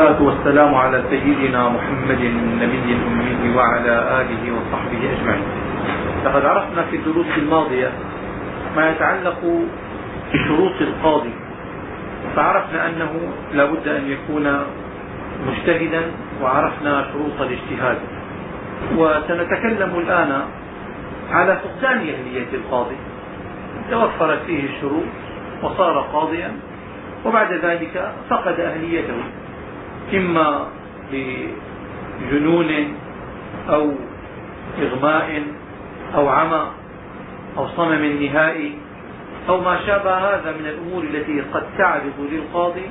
والصلاة والسلام على سيدنا محمد النبي الأمي وعلى آله وصحبه أجمعين. لقد عرفنا في الدروس الماضية ما يتعلق بشروط القاضي فعرفنا أنه لا بد أن يكون مجتهدا وعرفنا شروط الاجتهاد. وسنتكلم الآن على فقدان أهلية القاضي. توفرت فيه الشروط وصار قاضيا وبعد ذلك فقد أهليته. إما بجنون أو إغماء أو عمى أو صمم نهائي أو ما شابه هذا من الأمور التي قد تعرض للقاضي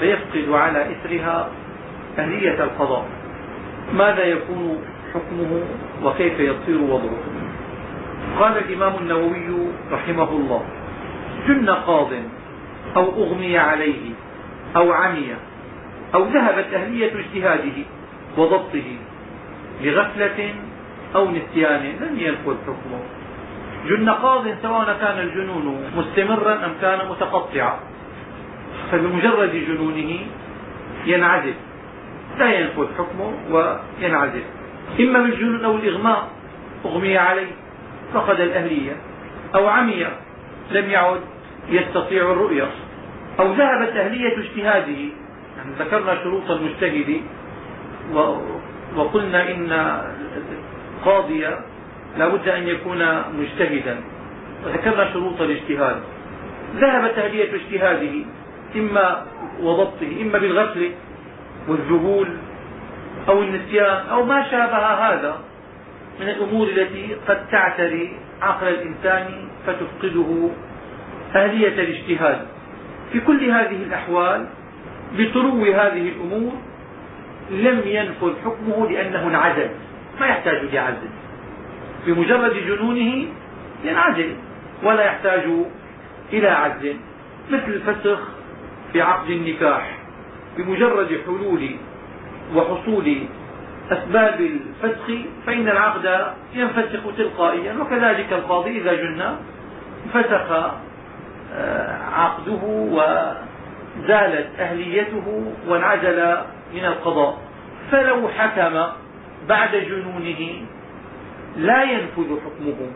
فيفقد على إثرها أهلية القضاء. ماذا يكون حكمه وكيف يصير وضعه؟ قال الإمام النووي رحمه الله جن قاض أو أغمي عليه أو عمي أو ذهبت أهلية اجتهاده وضبطه لغفلة أو نسيان لم ينفذ حكمه. جن قاض سواء كان الجنون مستمرا أم كان متقطعا. فبمجرد جنونه ينعزل. لا ينفذ حكمه وينعزل. إما بالجنون أو الإغماء أغمي عليه فقد الأهلية. أو عمي لم يعد يستطيع الرؤية. أو ذهبت أهلية اجتهاده ذكرنا شروط المجتهد وقلنا إن القاضي لا بد أن يكون مجتهدا. وذكرنا شروط الاجتهاد. ذهبت أهلية اجتهاده إما وضبطه إما بالغفل والذهول أو النسيان أو ما شابه هذا من الأمور التي قد تعتري عقل الإنسان فتفقده أهلية الاجتهاد. في كل هذه الأحوال بطلو هذه الأمور لم ينفذ حكمه لأنه انعزل ما يحتاج لعزل. بمجرد جنونه ينعزل ولا يحتاج إلى عزل. مثل الفسخ في عقد النكاح بمجرد حلول وحصول أسباب الفسخ فإن العقد ينفسخ تلقائيا. وكذلك القاضي إذا جن فسخ آه، عقده وزالت أهليته وانعزل من القضاء. فلو حكم بعد جنونه لا ينفذ حكمه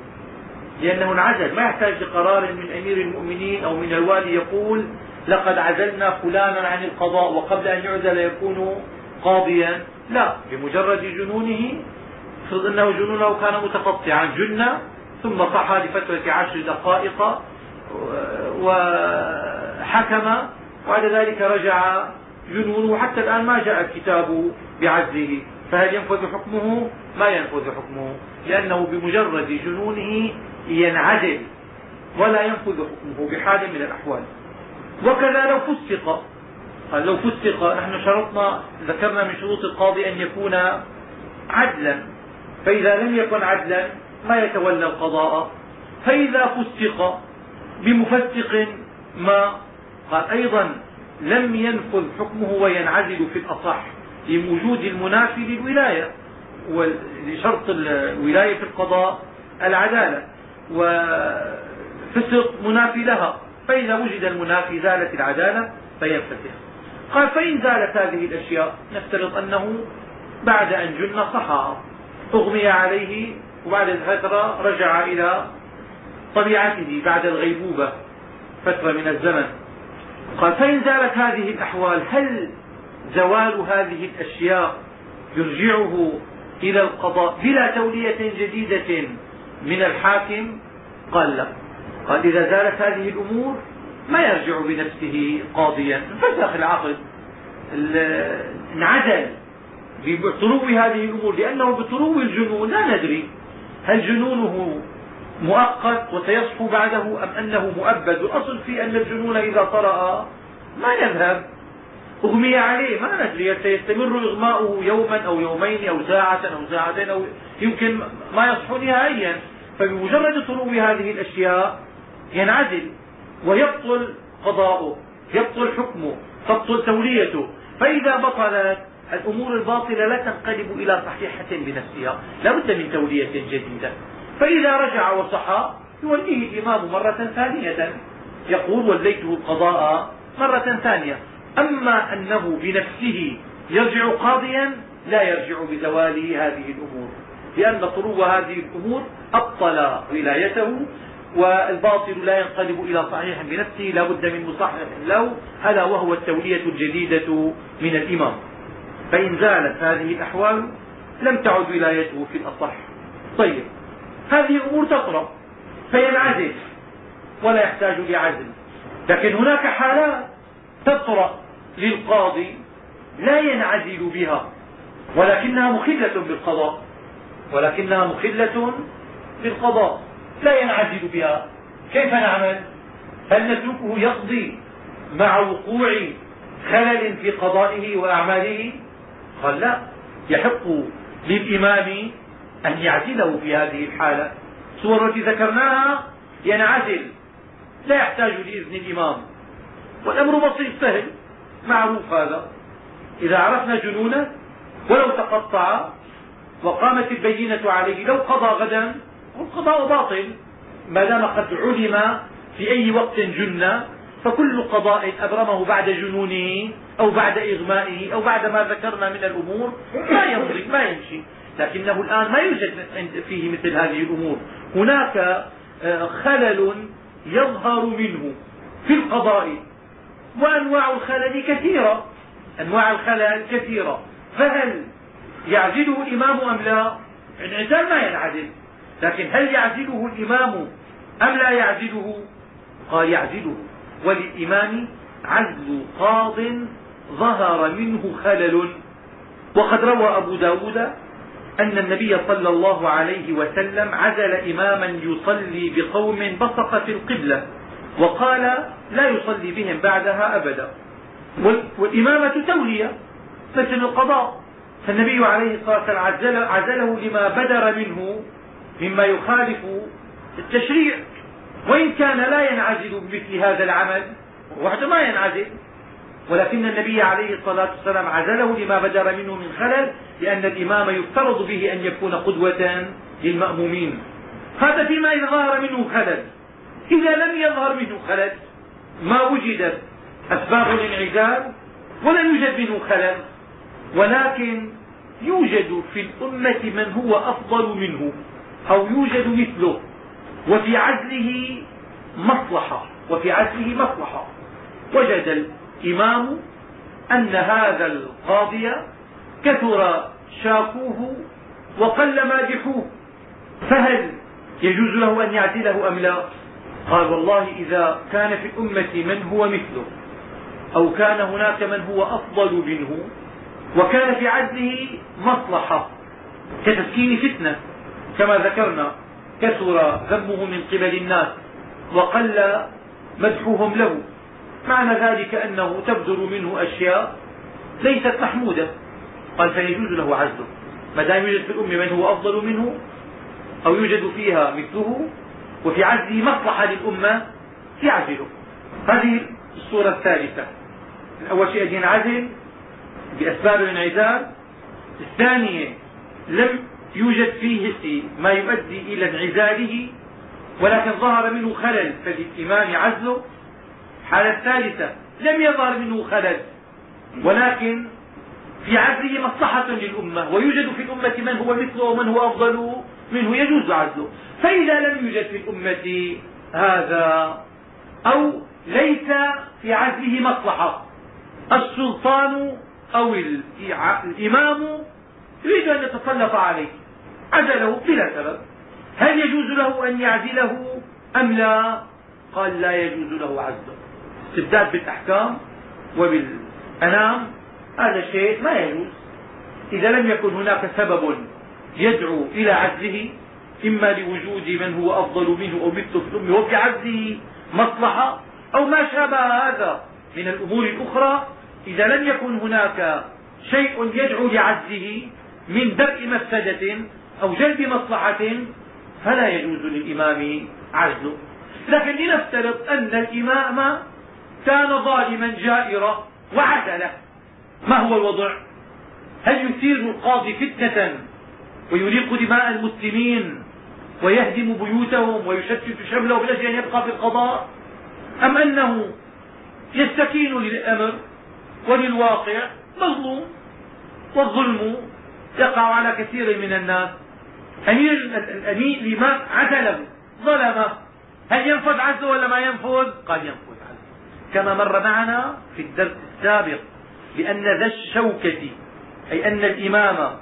لأنه انعزل. ما يحتاج لقرار من أمير المؤمنين أو من الوالي يقول لقد عزلنا فلانا عن القضاء وقبل أن يعزل يكون قاضيا. لا بمجرد جنونه افرض أنه جنونه كان متقطعا جن ثم صحى لفترة عشر دقائق وحكم وبعد ذلك رجع جنونه. حتى الآن ما جاء الكتاب بعزله فهل ينفذ حكمه؟ ما ينفذ حكمه. لأنه بمجرد جنونه ينعزل ولا ينفذ حكمه بحال من الأحوال. وكذا لو فسق. قال لو فسق نحن شرطنا ذكرنا من شروط القاضي أن يكون عدلا. فإذا لم يكن عدلا ما يتولى القضاء. فإذا فسق بمفسق ما قال أيضا لم ينفذ حكمه وينعزل في الأصح لوجود المنافي للولاية ولشرط الولاية في القضاء العدالة وفسق منافي لها فإذا وجد المنافي زالت العدالة فينفسخ قال فإن زالت هذه الأشياء نفترض أنه بعد أن جن صحى أغمي عليه وبعد فترة رجع إلى طبيعته بعد الغيبوبة فترة من الزمن. قال فإن زالت هذه الأحوال هل زوال هذه الأشياء يرجعه إلى القضاء بلا تولية جديدة من الحاكم؟ قال لا. قال إذا زالت هذه الأمور ما يرجع بنفسه قاضيا. انفسخ العقد انعدل بطلوع هذه الأمور لأنه بطلوع الجنون لا ندري. هل جنونه مؤقت وسيصحو بعده أم أنه مؤبد؟ الأصل في أن الجنون إذا طرأ ما يذهب. أغمي عليه ما ندري. سيستمر إغماؤه يوما أو يومين أو ساعة أو ساعتين أو يمكن ما يصحو نهائيا. فبمجرد طلوع هذه الأشياء ينعزل ويبطل قضاؤه يبطل حكمه تبطل توليته. فإذا بطلت الأمور الباطلة لا تنقلب إلى صحيحة بنفسها. لا بد من تولية جديدة. فإذا رجع وصحى يوليه الإمام مرة ثانية. يقول وليته القضاء مرة ثانية. أما أنه بنفسه يرجع قاضيا لا يرجع بزوال هذه الأمور. لأن طلوع هذه الأمور أبطل ولايته والباطل لا ينقلب إلى صحيح بنفسه لا بد من مصحح له ألا وهو التولية الجديدة من الإمام. فإن زالت هذه الأحوال لم تعد ولايته في الأصح. طيب. هذه الأمور تطرأ فينعزل ولا يحتاج لعزل. لكن هناك حالات تطرأ للقاضي لا ينعزل بها ولكنها مخلة بالقضاء ولكنها مخلة بالقضاء لا ينعزل بها. كيف نعمل؟ هل نتركه يقضي مع وقوع خلل في قضائه وأعماله؟ قال لا يحق للإمام أن يعزله في هذه الحالة. الصور التي ذكرناها ينعزل لا يحتاج لإذن الإمام والأمر بسيط سهل معروف هذا. إذا عرفنا جنونه ولو تقطع وقامت البينة عليه لو قضى غدا والقضاء باطل. ما دام قد علم في أي وقت جن فكل قضاء أبرمه بعد جنونه أو بعد إغمائه أو بعد ما ذكرنا من الأمور ما يمضي ما يمشي. لكنه الآن ما يوجد فيه مثل هذه الأمور. هناك آه، خلل يظهر منه في القضاء وأنواع الخلل كثيرة أنواع الخلل كثيرة. فهل يعزله الإمام أم لا؟ الانعزال ما ينعزل. لكن هل يعزله الإمام أم لا يعزله؟ قال يعزله. وللإمام عزل قاض ظهر منه خلل. وقد روى أبو ب داود أن النبي صلى الله عليه وسلم عزل إماما يصلي بقوم بصق في القبلة وقال لا يصلي بهم بعدها أبدا. والإمامة تولية مثل القضاء. فالنبي عليه الصلاة والسلام عزله لما بدر منه مما يخالف التشريع. وإن كان لا ينعزل بمثل هذا العمل وحده ما ينعزل. ولكن النبي عليه الصلاة والسلام عزله لما بدر منه من خلل لأن الإمام يفترض به أن يكون قدوة للمأمومين. هذا فيما إذا ظهر منه خلل. إذا لم يظهر منه خلل ما وجدت أسباب الانعزال ولم يوجد منه خلل. ولكن يوجد في الأمة من هو أفضل منه أو يوجد مثله. وفي عزله مصلحة وفي عزله مصلحة. وجد الإمام أن هذا القاضي كثر شاكوه وقل مادحوه فهل يجوز له أن يعزله أم لا؟ قال والله إذا كان في الأمة من هو مثله أو كان هناك من هو أفضل منه وكان في عزله مصلحة كتسكين فتنة كما ذكرنا كثر ذمه من قبل الناس وقل مدحهم له. معنى ذلك أنه تبدر منه أشياء ليست محمودة. قال فيجوز له عزله. ما دام يوجد في الأمة من هو أفضل منه أو يوجد فيها مثله وفي عزله مصلحة للأمة يعزله هذه الصورة الثالثة. أول شيء ينعزل بأسباب الانعزال. الثانية لم يوجد فيه ما يؤدي إلى انعزاله ولكن ظهر منه خلل فللإمام عزله. الحالة الثالثة لم يظهر منه خلل ولكن في عزله مصلحة للأمة ويوجد في الأمة من هو مثله ومن هو أفضل منه يجوز عزله فإذا لم يوجد في الأمة هذا أو ليس في عزله مصلحة السلطان أو الإمام يريد أن يتسلط عليه. عزله بلا سبب. هل يجوز له أن يعزله أم لا؟ قال لا يجوز له عزله استبداد بالأحكام وبالأنام هذا شيء ما يجوز. إذا لم يكن هناك سبب يدعو إلى عزله إما لوجود من هو أفضل منه أو مثله في الأمة وفي عزله مصلحة أو ما شابه هذا. من الأمور الأخرى إذا لم يكن هناك شيء يدعو لعزه من درء مفسدة أو جلب مصلحة فلا يجوز للإمام عزله لكن لنفترض أن الإمام كان ظالما جائرا وعدله. ما هو الوضع؟ هل يثير القاضي فتنة ويريق دماء المسلمين ويهدم بيوتهم ويشتت شمله من أجل أن يبقى في القضاء؟ أم أنه يستكين للأمر وللواقع مظلوم والظلم يقع على كثير من الناس؟ أمير الأمير عزله ظلمه هل ينفذ عزله ولا ما ينفذ؟ قال ينفذ عزله كما مر معنا في الدرس السابق. بان ذا الشوكة أي أن الإمام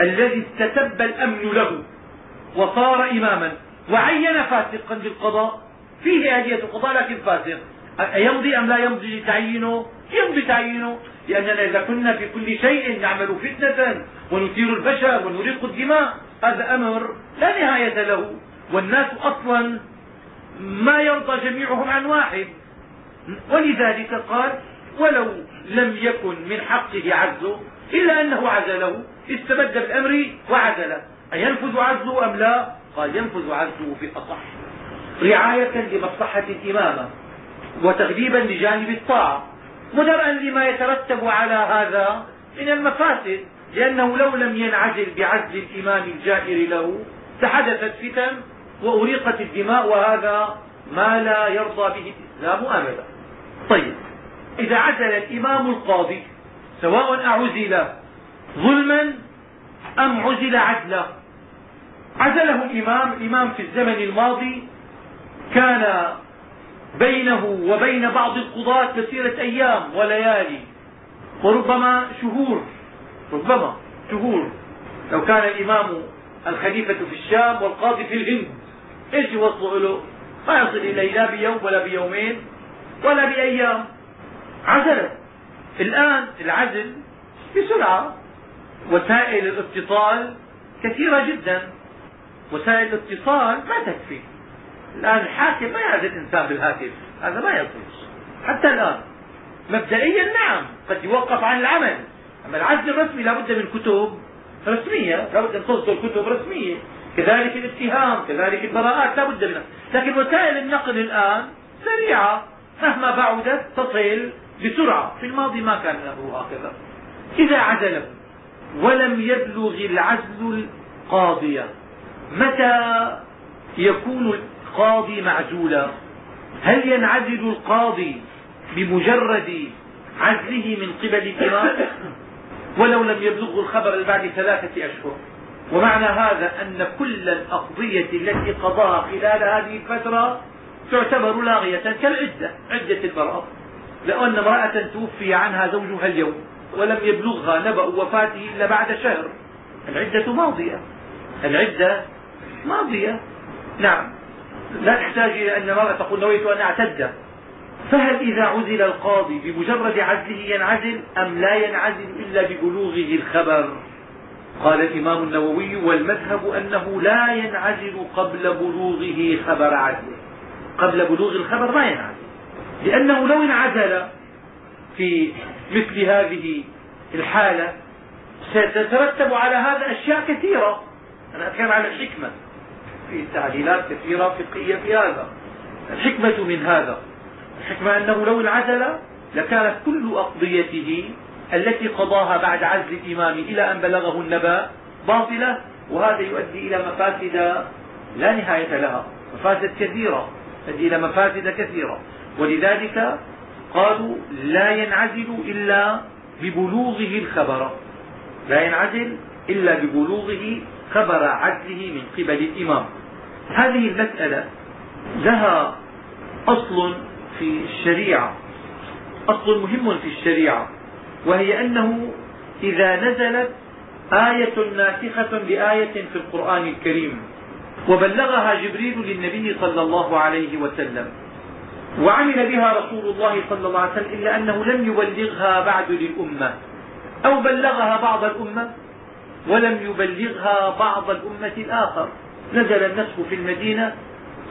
الذي استتب الأمن له وصار إماما وعين فاسقا بالقضاء فيه آلية القضاء لكن فاسق. أيمضي أم لا يمضي تعيينه يمضي تعيينه لأننا إذا كنا في كل شيء نعمل فتنة ونثير البشر ونريق الدماء هذا أمر لا نهاية له. والناس أصلا ما يرضى جميعهم عن واحد. ولذلك قال ولو لم يكن من حقه عزله إلا أنه عزله استبد بالأمر وعزله. أينفذ عزله أم لا؟ قال ينفذ عزله في الأصح رعاية لمصلحة الإمامة وتغليبا لجانب الطاعة. مدرءا لما يترتب على هذا من المفاسد لأنه لو لم ينعزل بعزل الإمام الجائر له لحدثت فتن وأريقت الدماء وهذا ما لا يرضى به الإسلام أبدا. طيب. إذا عزل الإمام القاضي سواء أعزل ظلما أم عزل عدلا عزله الإمام الإمام في الزمن الماضي كان بينه وبين بعض القضاة مسيرة أيام وليالي وربما شهور ربما شهور. لو كان الإمام الخليفة في الشام والقاضي في الهند إيش يوصلوا له؟ ما يصل إليه لا بيوم ولا بيومين ولا بأيام. عزله الآن العزل بسرعة. وسائل الاتصال كثيرة جدا. وسائل الاتصال ما تكفي. الآن الحاكم ما يعزل إنسان بالهاتف. هذا ما يصير. حتى الآن. مبدئيا نعم قد يوقف عن العمل. أما العزل الرسمي لابد من كتب رسمية. لابد أن تصدر كتب رسمية. كذلك الاتهام كذلك البراءات لابد منها. لكن وسائل النقل الآن سريعة. مهما بعدت تصل بسرعة في الماضي ما كان الأمر هكذا إذا عزله ولم يبلغ العزل القاضي. متى يكون القاضي معزولا؟ هل ينعزل القاضي بمجرد عزله من قبل الإمام؟ ولو لم يبلغه الخبر بعد ثلاثة أشهر. ومعنى هذا أن كل الأقضية التي قضاها خلال هذه الفترة تعتبر لاغية كالعدة عدة البراءة. لو أن امرأة توفي عنها زوجها اليوم ولم يبلغها نبأ وفاته إلا بعد شهر العدة ماضية. العدة ماضية. نعم. لا تحتاج إلى أن المرأة تقول نويت أن أعتد. فهل إذا عزل القاضي بمجرد عزله ينعزل أم لا ينعزل إلا ببلوغه الخبر؟ قال الإمام النووي والمذهب أنه لا ينعزل قبل بلوغه خبر عزله. قبل بلوغ الخبر ما ينعزل. لأنه لو انعزل في مثل هذه الحالة ستترتب على هذا أشياء كثيرة. أنا أتكلم عن الحكمة. في تعليلات كثيرة فقهية في هذا. الحكمة من هذا. الحكمة أنه لو انعزل لكانت كل أقضيته التي قضاها بعد عزل الإمام إلى أن بلغه النبأ باطلة وهذا يؤدي إلى مفاسد لا نهاية لها. مفاسد كثيرة. تؤدي إلى مفاسد كثيرة. ولذلك قالوا لا ينعزل إلا ببلوغه الخبر. لا ينعزل إلا ببلوغه خبر عزله من قبل الإمام. هذه المسألة لها أصل في الشريعة. أصل مهم في الشريعة وهي أنه إذا نزلت آية ناسخة لآية في القرآن الكريم وبلغها جبريل للنبي صلى الله عليه وسلم. وعمل بها رسول الله صلى الله عليه وسلم إلا أنه لم يبلغها بعد للأمة. أو بلغها بعض الأمة ولم يبلغها بعض الأمة الآخر. نزل النسخ في المدينة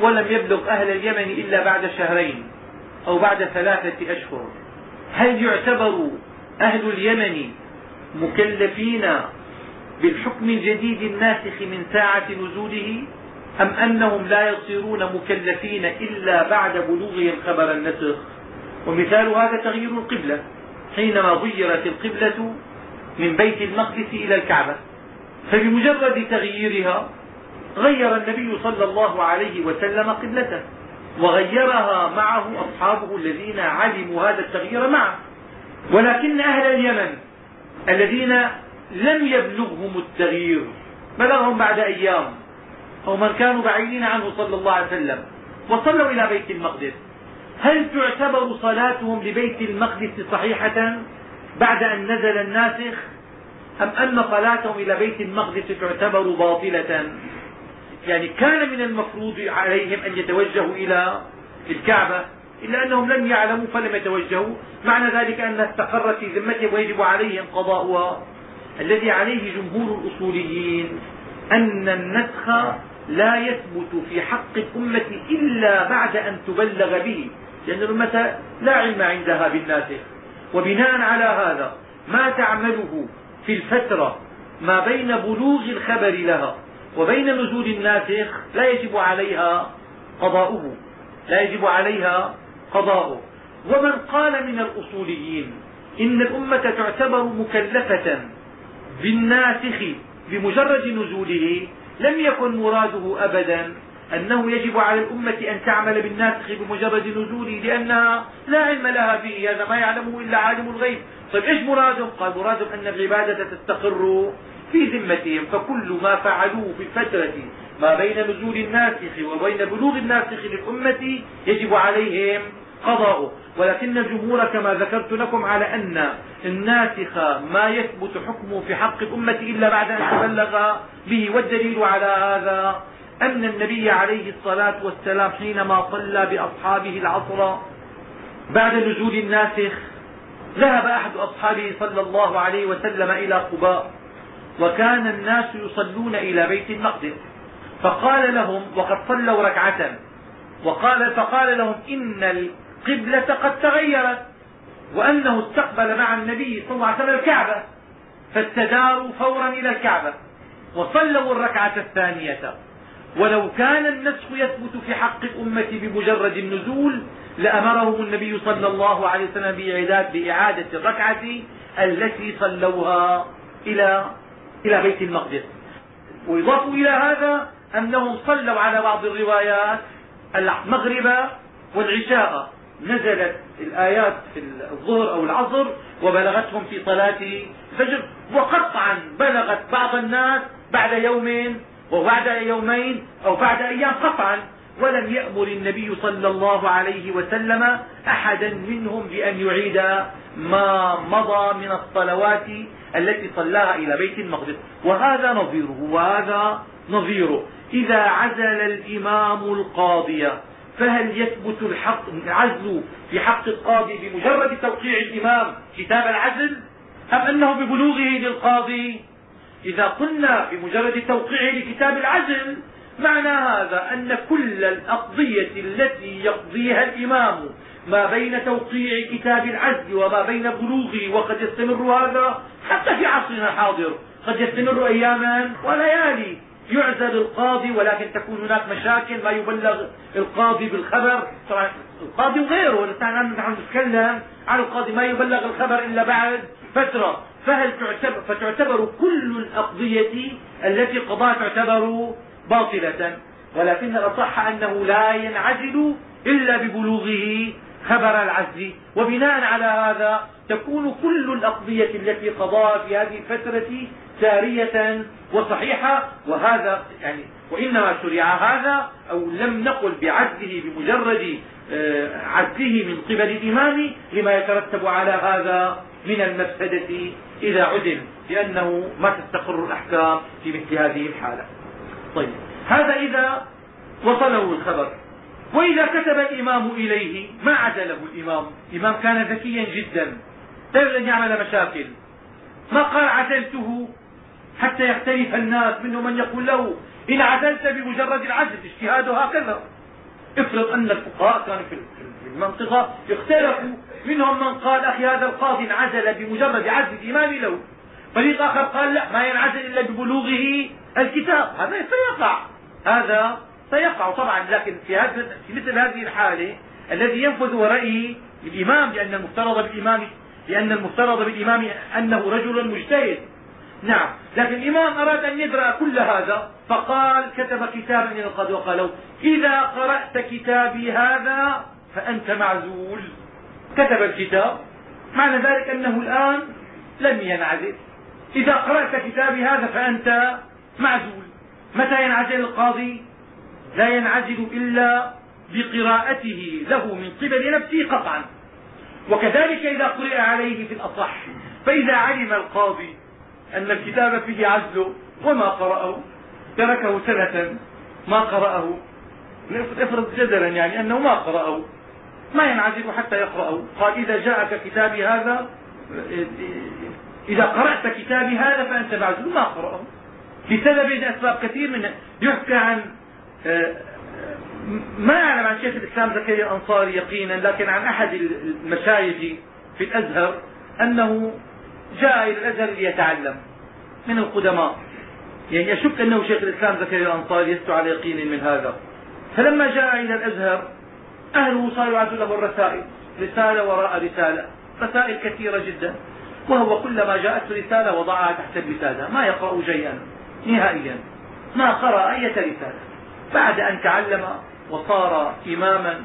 ولم يبلغ أهل اليمن إلا بعد شهرين أو بعد ثلاثة أشهر. هل يعتبر أهل اليمن مكلفين بالحكم الجديد الناسخ من ساعة نزوله؟ أم أنهم لا يصيرون مكلفين إلا بعد بلوغهم خبر النسخ؟ ومثال هذا تغيير القبلة. حينما غيرت القبلة من بيت المقدس إلى الكعبة فبمجرد تغييرها غير النبي صلى الله عليه وسلم قبلته وغيرها معه أصحابه الذين علموا هذا التغيير معه. ولكن أهل اليمن الذين لم يبلغهم التغيير بلغهم بعد أيام أو من كانوا بعيدين عنه صلى الله عليه وسلم وصلوا إلى بيت المقدس. هل تعتبر صلاتهم لبيت المقدس صحيحة بعد أن نزل الناسخ؟ أم أن صلاتهم إلى بيت المقدس تعتبر باطلة؟ يعني كان من المفروض عليهم أن يتوجهوا إلى الكعبة إلا أنهم لم يعلموا فلم يتوجهوا. معنى ذلك أنها استقرت في ذمتهم ويجب عليهم قضاؤها الذي عليه جمهور الأصوليين. أن النسخ لا يثبت في حق الأمة إلا بعد أن تبلغ به. لأن الأمة لا علم عندها بالناسخ. وبناء على هذا ما تعمله في الفترة ما بين بلوغ الخبر لها وبين نزول الناسخ لا يجب عليها قضاؤه. لا يجب عليها قضاؤه. ومن قال من الأصوليين إن الأمة تعتبر مكلفة بالناسخ بمجرد نزوله لم يكن مراده أبدا أنه يجب على الأمة أن تعمل بالناسخ بمجرد نزوله لأنها لا علم لها به هذا ما يعلمه إلا عالم الغيب. طيب إيش مرادهم قال مرادهم أن العبادة تستقر في ذمتهم فكل ما فعلوه في الفترة ما بين نزول الناسخ وبين بلوغ الناسخ للأمة يجب عليهم قضاؤه. ولكن الجمهور كما ذكرت لكم على أن الناسخ ما يثبت حكمه في حق الأمة إلا بعد أن تبلغ به. والدليل على هذا أن النبي عليه الصلاة والسلام حينما صلى بأصحابه العصر بعد نزول الناسخ ذهب أحد أصحابه صلى الله عليه وسلم إلى قباء وكان الناس يصلون إلى بيت المقدس. فقال لهم وقد صلوا ركعة. وقال فقال لهم إن القبلة قد تغيرت وأنه استقبل مع النبي صلى الله عليه وسلم الكعبة فاستداروا فورا إلى الكعبة وصلوا الركعة الثانية. ولو كان النسخ يثبت في حق الأمة بمجرد النزول لأمرهم النبي صلى الله عليه وسلم بإعادة الركعة التي صلوها إلى إلى بيت المقدس. ويضاف إلى هذا أنهم صلوا على بعض الروايات المغرب والعشاء. نزلت الآيات في الظهر أو العصر وبلغتهم في صلاة الفجر. وقطعا بلغت بعض الناس بعد يوم وبعد يومين أو بعد أيام قطعا ولم يأمر النبي صلى الله عليه وسلم أحدا منهم بأن يعيد ما مضى من الصلوات التي صلاها إلى بيت المقدس. وهذا نظيره وهذا نظيره. إذا عزل الإمام القاضي فهل يثبت الحق العزل في حق القاضي بمجرد توقيع الإمام كتاب العزل؟ أم أنه ببلوغه للقاضي؟ إذا قلنا بمجرد توقيعه لكتاب العزل معنى هذا أن كل الأقضية التي يقضيها الإمام ما بين توقيع كتاب العزل وما بين بلوغه وقد يستمر هذا حتى في عصرنا الحاضر قد يستمر أياما وليالي. يعزل القاضي ولكن تكون هناك مشاكل ما يبلغ القاضي بالخبر. طبعا القاضي وغيره نحن نتكلم عن القاضي ما يبلغ الخبر إلا بعد فترة. فهل تعتبر فتعتبر كل الأقضية التي قضاها تعتبر باطلة؟ ولكن الأصح أنه لا ينعزل إلا ببلوغه. خبر العزل وبناء على هذا تكون كل الأقضية التي قضاها في هذه الفترة سارية وصحيحة. وهذا يعني وإنما شرع هذا أو لم نقل بعزله بمجرد آه، عزله من قبل الإمام لما يترتب على هذا من المفسدة إذا عدل لأنه ما تستقر الأحكام في مثل هذه الحالة. طيب هذا إذا وصله الخبر. وإذا كتب الإمام إليه ما عدله الإمام. الإمام كان ذكيا جدا لا أن يعمل مشاكل. ما قال عدلته حتى يختلف الناس منهم من يقول له إن عدلت بمجرد العدل اجتهاده هكذا. افرض أن الفقهاء كانوا في المنطقة اختلفوا منهم من قال أخي هذا القاضي انعزل بمجرد عزل الإمام له. فريق آخر قال لا ما ينعزل إلا ببلوغه الكتاب. هذا سيقع هذا سيقع طبعا لكن في, هذا في مثل هذه الحالة الذي ينفذ ورائه الإمام لأن المفترض بالإمام لأن المفترض بالإمام أنه رجل مجتهد. نعم لكن الإمام أراد أن يدرأ كل هذا فقال كتب كتابا إلى القاضي وقال له إذا قرأت كتابي هذا فأنت معزول. كتب الكتاب معنى ذلك أنه الآن لم ينعزل. إذا قرأت كتابي هذا فأنت معزول. متى ينعزل القاضي؟ لا ينعزل إلا بقراءته له من قبل نفسه قطعا. وكذلك إذا قرئ عليه في الأصح فإذا علم القاضي أن الكتاب فيه عزل وما قرأه تركه سنة ما قرأه. افرض جدلا يعني أنه ما قرأه ما ينعزل حتى يقرأه. قال إذا جاءك كتابي هذا إذا قرأت كتابي هذا فأنت معزول ما قرأه. بسبب أسباب كثير من يحكى عن ما أعلم عن شيخ الإسلام زكريا الأنصاري يقينا لكن عن أحد المشايخ في الأزهر أنه جاء إلى الأزهر ليتعلم من القدماء. يعني أشك أنه شيخ الإسلام زكريا الأنصاري لست على يقين من هذا. فلما جاء إلى الأزهر أهله صاروا يعدوا له الرسائل رسالة وراء رسالة رسائل كثيرة جدا. وهو كلما جاءته رسالة وضعها تحت الرسالة ما يقرأ شيئا نهائيا ما قرأ أية رسالة. بعد أن تعلم وصار إماما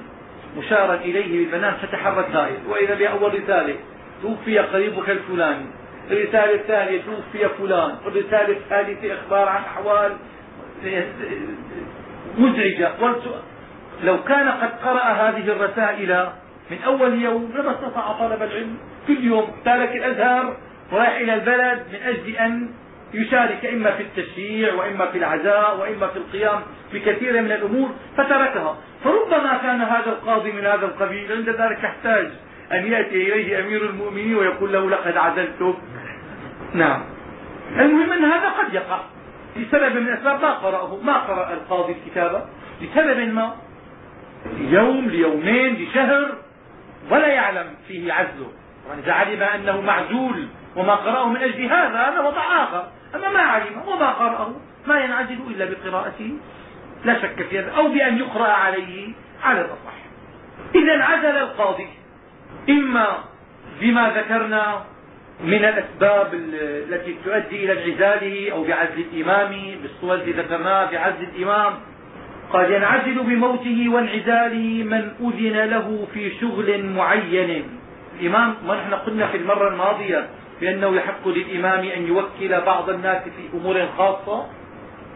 مشارا إليه بالمنام فتح الرسائل وإذا بأول رسالة توفي قريبك الفلاني. الرسالة الثانية توفي فلان. والرسالة الثالثة إخبار عن أحوال مزعجة. لو كان قد قرأ هذه الرسائل من أول يوم لما استطاع طلب العلم. كل يوم. تارك الأزهر ورايح إلى البلد من أجل أن يشارك إما في التشييع وإما في العزاء وإما في القيام بكثير من الأمور فتركها. فربما كان هذا القاضي من هذا القبيل عند ذلك يحتاج أن يأتي إليه أمير المؤمنين ويقول له لقد عزلتك. نعم. المهم أن هذا قد يقع. لسبب من الأسباب ما قرأه ما قرأ القاضي الكتابة؟ لسبب ما؟ يوم ليومين لشهر ولا يعلم فيه عزله. إذا علم أنه معزول وما قرأه من أجل هذا هذا وضع آخر. أما ما علم وما قرأه ما ينعزل إلا بقراءته لا شك في هذا أو بأن يقرأ عليه على الأصح. إذا عزل القاضي إما بما ذكرنا من الأسباب التي تؤدي إلى انعزاله أو بعزل الإمام بالصور التي ذكرناها بعزل الإمام قد ينعزل بموته وانعزاله من أذن له في شغل معين. الإمام ما نحن قلنا في المرة الماضية بأنه يحق للإمام أن يوكل بعض الناس في أمور خاصة.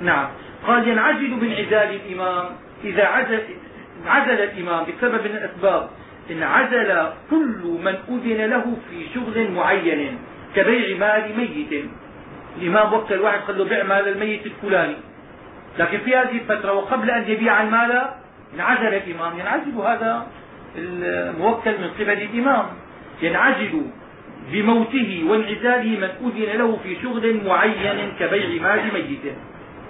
نعم. قال ينعزل بانعزال الإمام. إذا عزل, عزل الإمام بسبب من الأسباب انعزل كل من أذن له في شغل معين كبيع مال ميت. الإمام وكل واحد قال له بيع مال الميت الفلاني. لكن في هذه الفترة وقبل أن يبيع المال انعزل الإمام. ينعزل هذا الموكل من قبل الإمام. ينعزل بموته وانعزاله من أذن له في شغل معين كبيع مال ميت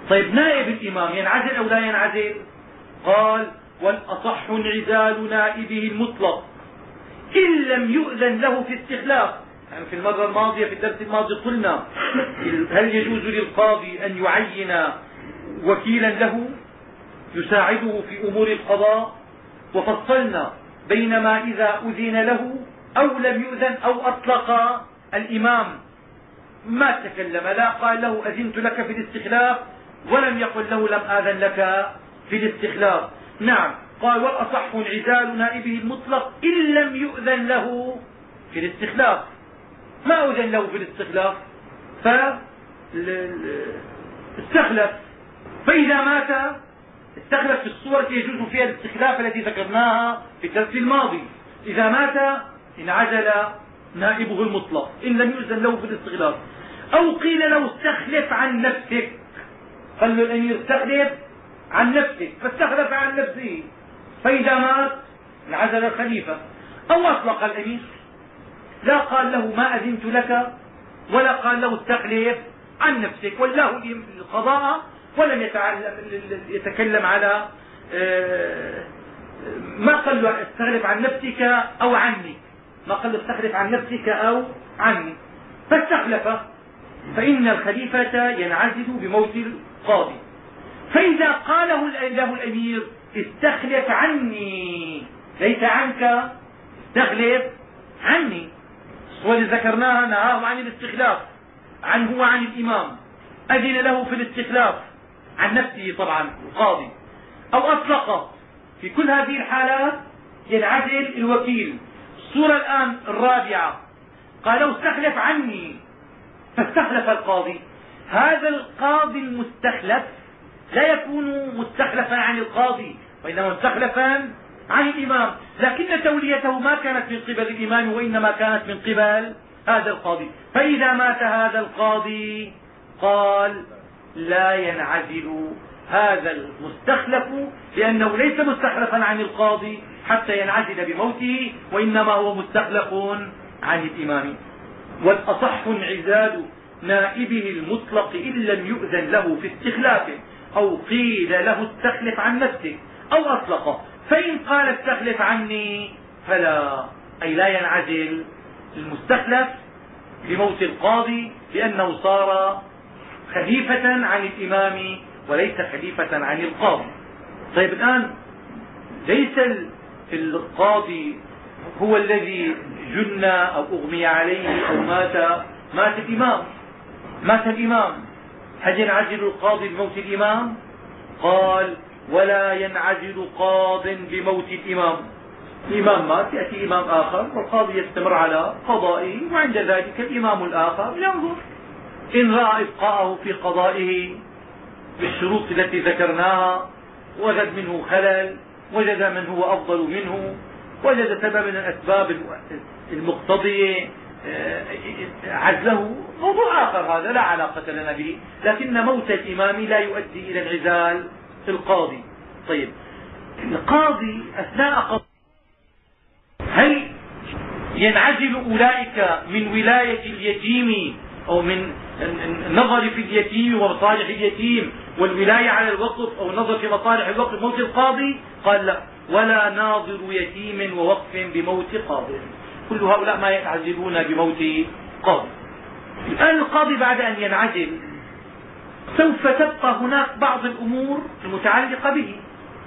طيب نائب الإمام ينعزل أو لا ينعزل؟ قال والأصح انعزال نائبه المطلق. إن لم يؤذن له في استخلاف. يعني في المرة الماضية في الدرس الماضي قلنا هل يجوز للقاضي أن يعين وكيلا له؟ يساعده في أمور القضاء. وفصلنا بينما إذا أذن له أو لم يؤذن أو أطلق الإمام. ما تكلم لا قال له أذنت لك في الاستخلاف ولم يقل له لم آذن لك في الاستخلاف. نعم قال والأصح انعزال نائبه المطلق إن لم يؤذن له في الاستخلاف. ما أذن له في الاستخلاف؟ فاستخلف فإذا مات استخلف في الصورة يجوز فيها الاستخلاف التي ذكرناها في الدرس الماضي. إذا مات انعزل نائبه المطلق إن لم يؤذن له في الاستخلاف أو قيل له استخلف عن نفسك. قال له الأمير استخلف عن نفسك فاستخلف عن نفسه. فإذا مات انعزل الخليفة. أو أطلق الأمير. لا قال له ما أذنت لك ولا قال له استخلف عن نفسك. والله القضاء ولم يتكلم على آه، ما قال له استخلف عن نفسك أو عني. ما قال له استخلف عن نفسك أو عني. فاستخلف فإن الخليفة ينعزل بموت القاضي. فإذا قاله له الأمير استخلف عني. ليس عنك استخلف عني. واللي ذكرناها نهاه عن الاستخلاف عنه وعن الإمام. أذن له في الاستخلاف عن نفسه طبعا القاضي. أو أطلق. في كل هذه الحالات ينعزل الوكيل. الصورة الآن الرابعة. قال له استخلف عني. فاستخلف القاضي. هذا القاضي المستخلف لا يكون مستخلفا عن القاضي وإنما مستخلفا عن الإمام. لكن توليته ما كانت من قبل الإمام وإنما كانت من قبل هذا القاضي. فإذا مات هذا القاضي قال لا ينعزل هذا المستخلف لأنه ليس مستخلفا عن القاضي حتى ينعزل بموته وإنما هو مستخلف عن الإمام. والأصح انعزال نائبه المطلق إن لم يؤذن له في استخلافه أو قيل له استخلف عن نفسه أو أطلقه فإن قال استخلف عني فلا أي لا ينعزل المستخلف بموت القاضي لأنه صار خليفة عن الإمام وليس خليفة عن القاضي. طيب الآن ليس القاضي هو الذي جن أو أغمي عليه أو مات مات الإمام. مات الإمام. هل ينعزل القاضي بموت الإمام؟ قال ولا ينعزل قاض بموت الإمام. الإمام مات يأتي إمام آخر والقاضي يستمر على قضائه وعند ذلك الإمام الآخر ينظر. إن رأى إبقاءه في قضائه بالشروط التي ذكرناها وجد منه خلل وجد من هو أفضل منه وجد سبب من الأسباب المقتضية آه، عزله. موضوع آخر هذا لا علاقة لنا به لكن موت الإمام لا يؤدي إلى انعزال القاضي. طيب القاضي أثناء قضاء هل ينعزل أولئك من ولاية اليتيم أو من النظر في اليتيم ومصالح اليتيم والولاية على الوقف أو النظر في مصالح الوقف موت القاضي؟ قال لا. ولا ناظر يتيم ووقف بموت قاضي. كل هؤلاء ما ينعزلون بموت قاضي. الآن القاضي بعد أن ينعزل سوف تبقى هناك بعض الأمور المتعلقة به.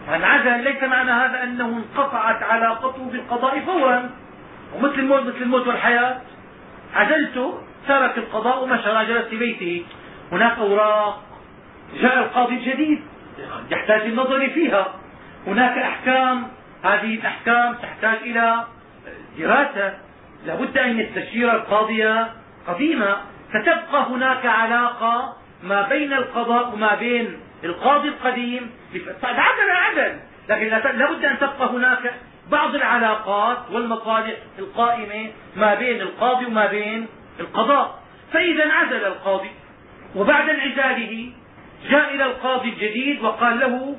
فانعزل ليس معنى هذا أنه انقطعت علاقته بالقضاء فورا. ومثل الموت مثل الموت والحياة. عزلته ترك القضاء ومشى جلس في بيته. هناك أوراق جاء القاضي الجديد. يحتاج النظر فيها. هناك أحكام. هذه الأحكام تحتاج إلى دراسة. لابد أن يستشير القاضي قديما. فتبقى هناك علاقة ما بين القضاء وما بين القاضي القديم. عدل عدل لكن لابد أن تبقى هناك بعض العلاقات والمصالح القائمة ما بين القاضي وما بين القضاء. فإذا انعزل القاضي. وبعد انعزاله جاء إلى القاضي الجديد وقال له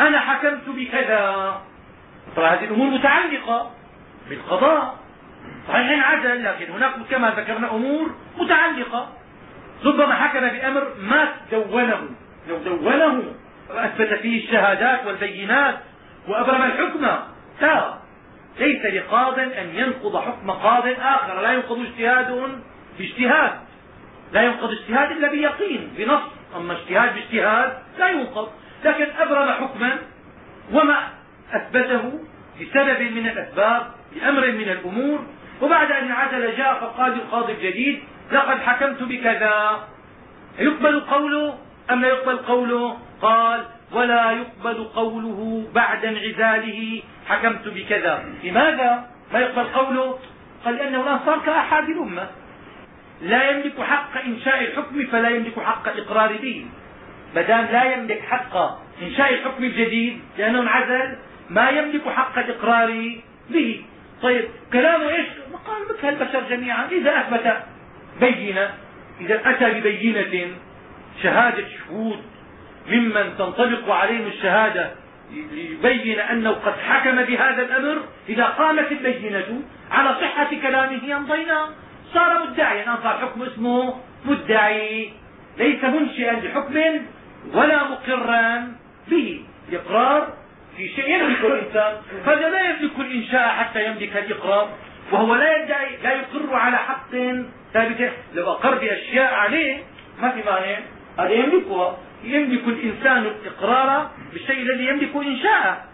أنا حكمت بكذا. طبعا هذه الأمور متعلقة بالقضاء. صحيح انعزل لكن هناك كما ذكرنا أمور متعلقة. ربما حكم بأمر ما دونه. لو دونه وأثبت فيه الشهادات والبينات وأبرم الحكم. لا ليس لقاض أن ينقض حكم قاض آخر. لا ينقض اجتهاد بإجتهاد. لا ينقض اجتهاد إلا بيقين بنص. أما اجتهاد باجتهاد لا ينقض لكن أبرم حكما وما أثبته بسبب من الأسباب بأمر من الأمور. وبعد أن عدل جاء فقال القاضي الجديد لقد حكمت بكذا. يقبل قوله أم لا يقبل قوله؟ قال ولا يقبل قوله بعد انعزاله حكمت بكذا. لماذا لا يقبل قوله؟ قال لأنه الآن صار كأحد الأمة. لا يملك حق إنشاء الحكم فلا يملك حق الإقرار به ما دام لا يملك حق إنشاء الحكم الجديد لأنه انعزل ما يملك حق الإقرار به. طيب كلامه إيش؟ قال مثل البشر جميعا. إذا أثبت بينة إذا أتى ببينة شهادة شهود ممن تنطبق عليهم الشهادة ليبين أنه قد حكم بهذا الأمر إذا قامت البينة على صحة كلامه أمضينا صار مدعيا الآن صار حكم اسمه مدعي. ليس منشئا لحكم ولا مقرا به. الإقرار في شيء يملك الإنسان. هذا لا يملك الإنشاء حتى يملك الإقرار. وهو لا يدعي لا يقر على حق ثابت. لو أقر بأشياء عليه ما في مانع. هذا يملكها. يملك الإنسان الإقرار بالشيء الذي يملك إنشاءه.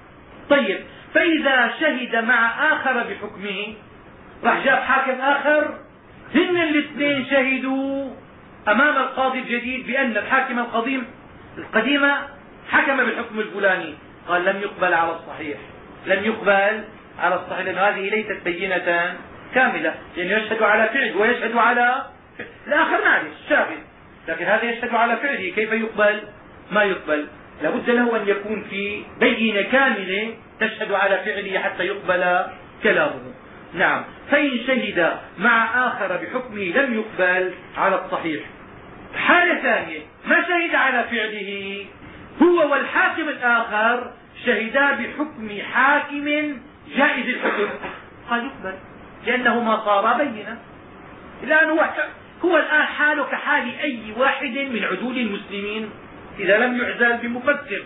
طيب فإذا شهد مع آخر بحكمه راح جاب حاكم آخر؟ هن الاثنين شهدوا أمام القاضي الجديد بأن الحاكم القديم القديم حكم بالحكم الفلاني. قال لم يقبل على الصحيح. لم يقبل على الصحيح لأن هذه ليست بينة كاملة. لأنه يشهد على فعل ويشهد على الآخر معلش شاهد. لكن هذا يشهد على فعله. كيف يقبل؟ ما يقبل. لابد له أن يكون في بينة كاملة تشهد على فعله حتى يقبل كلامه. نعم. فإن شهد مع آخر بحكمه لم يقبل على الصحيح. حالة ثانية ما شهد على فعله؟ هو والحاكم الآخر شهدا بحكم حاكم جائز الحكم. قال يقبل لأنهما صارا بينة الآن هو, هو الآن حاله كحال أي واحد من عدول المسلمين. إذا لم يعزل بمفسر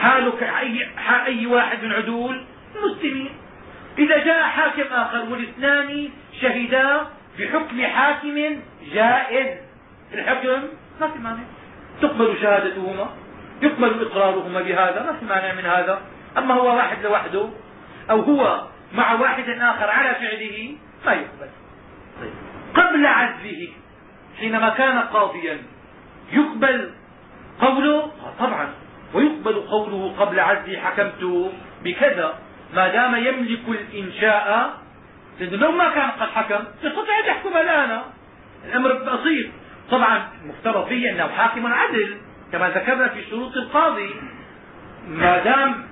حاله كأي أي واحد من عدول المسلمين. إذا جاء حاكم آخر والاثنان شهدا بحكم حاكم جائز. الحكم ما في مانع. تقبل شهادتهما يقبل إقرارهما بهذا ما في مانع من هذا. أما هو واحد لوحده أو هو مع واحد آخر على فعله ما يقبل. طيب. قبل عزله حينما كان قاضيا يقبل قوله طبعا ويقبل قوله قبل عزلي حكمت بكذا. ما دام يملك الإنشاء لأنه لو ما كان قد حكم يستطيع أن يحكم الآن. الأمر بسيط. طبعا مفترض فيه أنه حاكم عدل كما ذكرنا في شروط القاضي. ما دام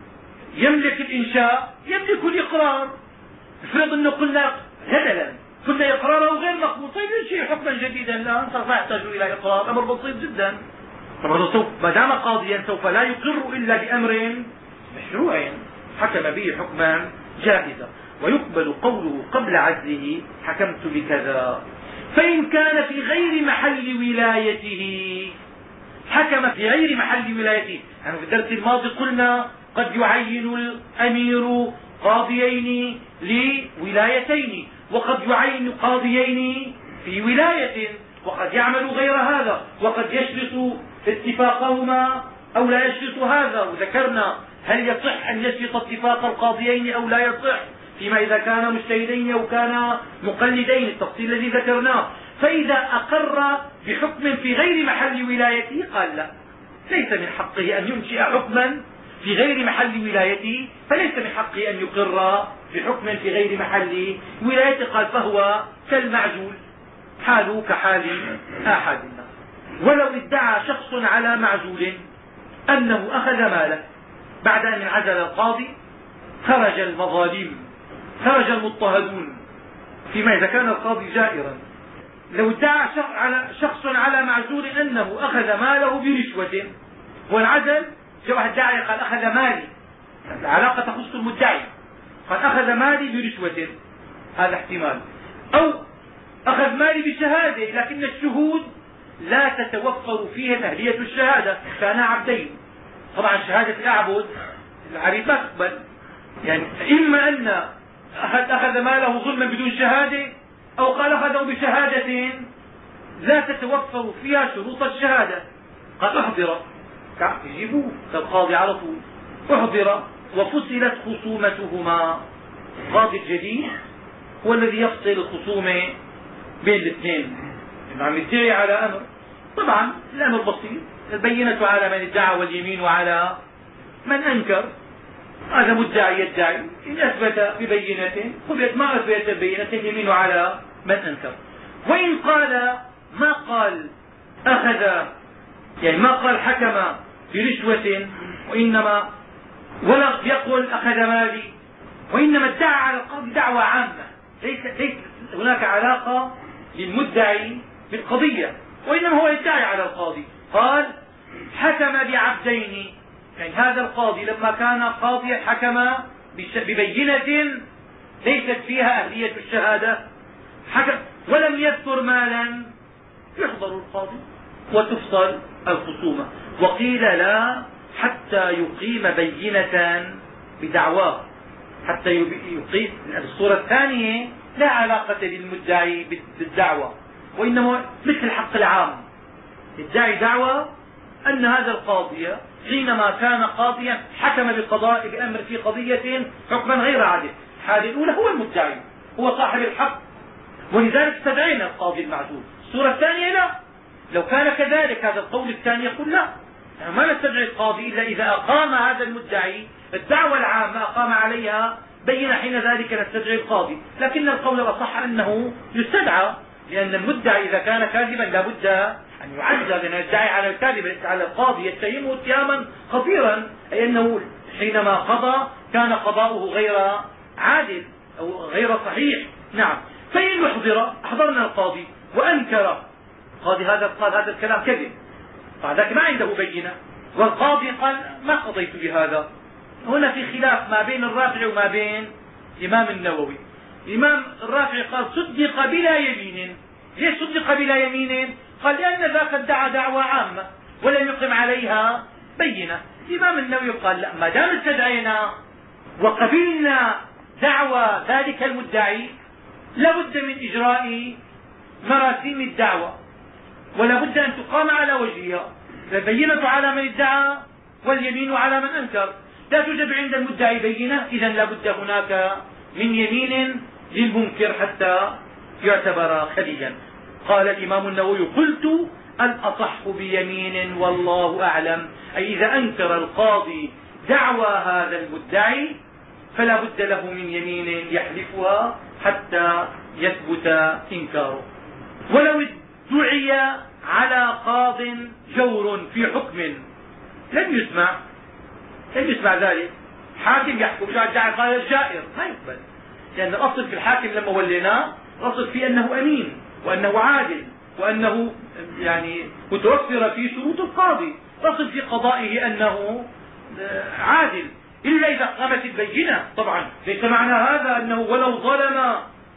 يملك الإنشاء يملك الإقرار. افرض أنه قلنا جدلا قلنا إقراره غير مقبول. طيب ينشئ حكما جديدا؟ لا لا يحتاج إلى إقرار. أمر بسيط جدا. طبعا سوف ما دام قاضيا سوف لا يقر إلا بأمر مشروع حكم به حكما جاهزا. ويقبل قوله قبل عزله حكمت بكذا. فإن كان في غير محل ولايته حكم في غير محل ولايته. يعني في الدرس الماضي قلنا قد يعين الأمير قاضيين لولايتين وقد يعين قاضيين في ولاية وقد يعمل غير هذا وقد يشرط اتفاقهما أو لا يشرط هذا. وذكرنا هل يصح أن يشرط اتفاق القاضيين أو لا يصح؟ فيما إذا كان مجتهدين أو كان مقلدين التفصيل الذي ذكرناه. فإذا أقر بحكم في غير محل ولايته قال لا. ليس من حقه أن ينشئ حكما في غير محل ولايته فليس من حقه أن يقر بحكم في غير محل ولايته قال فهو كالمعزول حاله كحال أحد الناس. ولو ادعى شخص على معزول أنه أخذ ماله. بعد أن انعزل القاضي خرج المظالم خرج المضطهدون. فيما إذا كان القاضي جائرا. لو ادعى شخص على معزول أنه أخذ ماله برشوة وانعزل جاء واحد داعي قال أخذ مالي. العلاقة تخص المدعي. قال أخذ مالي برشوة. هذا احتمال. أو أخذ مالي بشهادة لكن الشهود لا تتوفر فيهم أهلية الشهادة. كانا عبدين. طبعا شهادة الأعبد العريف ما تقبل. يعني إما أن أحد أخذ ماله ظلما بدون شهادة أو قال أخذه بشهادة لا تتوفر فيها شروط الشهادة. قد أحضر. يجيبوه القاضي على طول. احضر. وفصلت خصومتهما. القاضي الجديد هو الذي يفصل الخصومة بين الاثنين. عم يدعي على أمر. طبعا الأمر بسيط. البينة على من ادعى واليمين على من أنكر. هذا مدعي يدعي. إن أثبت ببينة قبلت ما أثبت ببينة اليمين على من أنكر. وإن قال ما قال أخذ يعني ما قال حكم برشوة وإنما ولا يقول أخذ مالي وإنما ادعى على القاضي دعوى عامة. ليس, ليس هناك علاقة للمدعي بالقضية. وإنما هو يدعي على القاضي. قال حكم بعبدين. يعني هذا القاضي لما كان قاضيا حكم ببينة ليست فيها أهلية الشهادة. حكم ولم يذكر مالا. يحضر القاضي وتفصل الخصومة. وقيل لا حتى يقيم بينة بدعواه. حتى يقيم. الصورة الثانية لا علاقة للمدعي بالدعوة. وإنما مثل الحق العام يدعي دعوة أن هذا القاضي حينما كان قاضيا حكم بقضاء بأمر في قضية حكما غير عادل. الحالة الأولى هو المدعي هو صاحب الحق. ولذلك استدعينا القاضي المعزول الصورة الثانية لا. لو كان كذلك هذا القول الثاني يقول لا. ما نستدعي القاضي إلا إذا أقام هذا المدعي. الدعوة العامة أقام عليها. بين حين ذلك نستدعي القاضي. لكن القول الأصح أنه يستدعى لأن المدعي إذا كان كاذبا لا بد أن يعذب ان يدعي على الكاذب على القاضي يتهمه اتهاما خطيرا. أي أنه حينما قضى كان قضاؤه غير عادل أو غير صحيح. نعم. فإن يحضر أحضرنا القاضي وأنكر. القاضي هذا قال هذا الكلام كذب. فذاك ما عنده بينة. والقاضي قال ما قضيت بهذا. هنا في خلاف ما بين الرافع وما بين الامام النووي. الامام الرافعي قال صدق بلا يمين. ليش صدق بلا يمين؟ قال لأن ذاك ادعى دعوى عامة ولم يقم عليها بينة. الإمام النووي قال لا ما دام استدعينا وقبلنا دعوى ذلك المدعي لابد من إجراء مراسيم الدعوة ولا بد أن تقام على وجهها. فالبينة على من ادعى واليمين على من أنكر. لا توجد عند المدعي بينة اذا لا بد هناك من يمين للمنكر حتى يعتبر خليا قال الإمام النووي قلت الاصح بيمين والله أعلم؟ أي إذا أنكر القاضي دعوى هذا المدعي فلا بد له من يمين يحلفها حتى يثبت إنكاره. ولو ادعي على قاض جور في حكم لم يسمع لم يسمع ذلك. حاكم يحكم ادعى قال الجائر ما يقبل. لأن الأصل في الحاكم لما وليناه الأصل في أنه أمين وأنه عادل وأنه يعني متوفر في شروط القاضي. الأصل في قضائه أنه عادل. إلا إذا قامت البينة طبعا ليس معنى هذا أنه ولو ظلم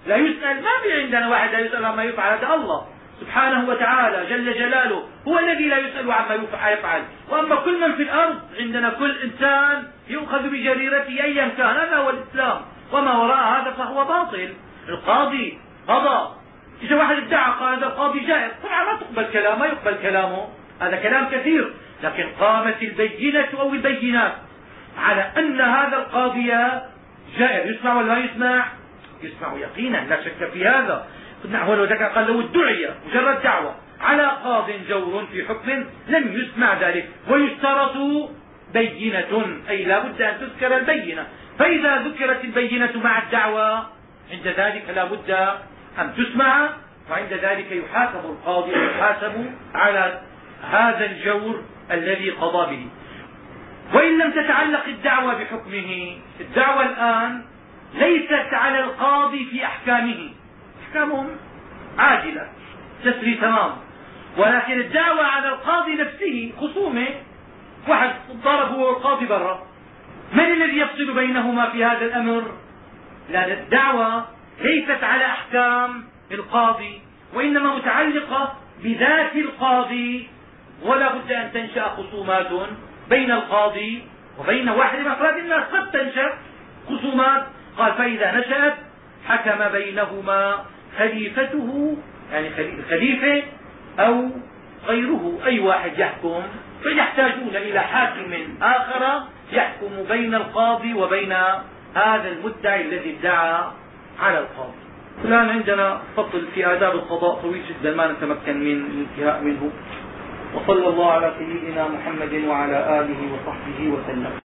لا يسأل. ما في عندنا واحد لا يسأل عما يفعل هذا الله سبحانه وتعالى جل جلاله. هو الذي لا يسأل عما يفعل. وأما كل من في الأرض عندنا كل إنسان يؤخذ بجريرته أيا كان. هذا هو الإسلام. وما وراء هذا فهو باطل. القاضي قضى. إذا واحد ادعى قال هذا القاضي جائر طبعا ما تقبل كلامه ما يقبل كلامه. هذا كلام كثير. لكن قامت البينة أو البينات على أن هذا القاضي جائر يسمع ولا لا يسمع؟ يسمع يقينا لا شك في هذا. نعم ولو ذكر قال لو ادعي مجرد دعوة على قاض جور في حكم لم يسمع ذلك. ويشترط بينة. أي لا بد أن تذكر البينة. فإذا ذكرت البينة مع الدعوة عند ذلك لا بد أن تسمع وعند ذلك يحاسب القاضي ويحاسب على هذا الجور الذي قضى به. وإن لم تتعلق الدعوة بحكمه الدعوة الآن ليست على القاضي في أحكامه. أحكامهم عاجلة تسري تمام. ولكن الدعوة على القاضي نفسه خصومه واحد ضرب هو القاضي برا. من الذي يفصل بينهما في هذا الأمر؟ لأن الدعوة ليست على أحكام القاضي وإنما متعلقة بذات القاضي ولا بد أن تنشأ خصومات بين القاضي وبين واحد من أفراد الناس. قد تنشأ خصومات قال فإذا نشأت حكم بينهما خليفته يعني خليفة أو غيره. أي واحد يحكم؟ فيحتاجون إلى حاكم آخر يحكم بين القاضي وبين هذا المدعي الذي ادعى على القاضي. الآن عندنا فصل في آداب القضاء طويل جدا ما نتمكن من الانتهاء منه. وصلى الله على سيدنا محمد وعلى آله وصحبه وسلم.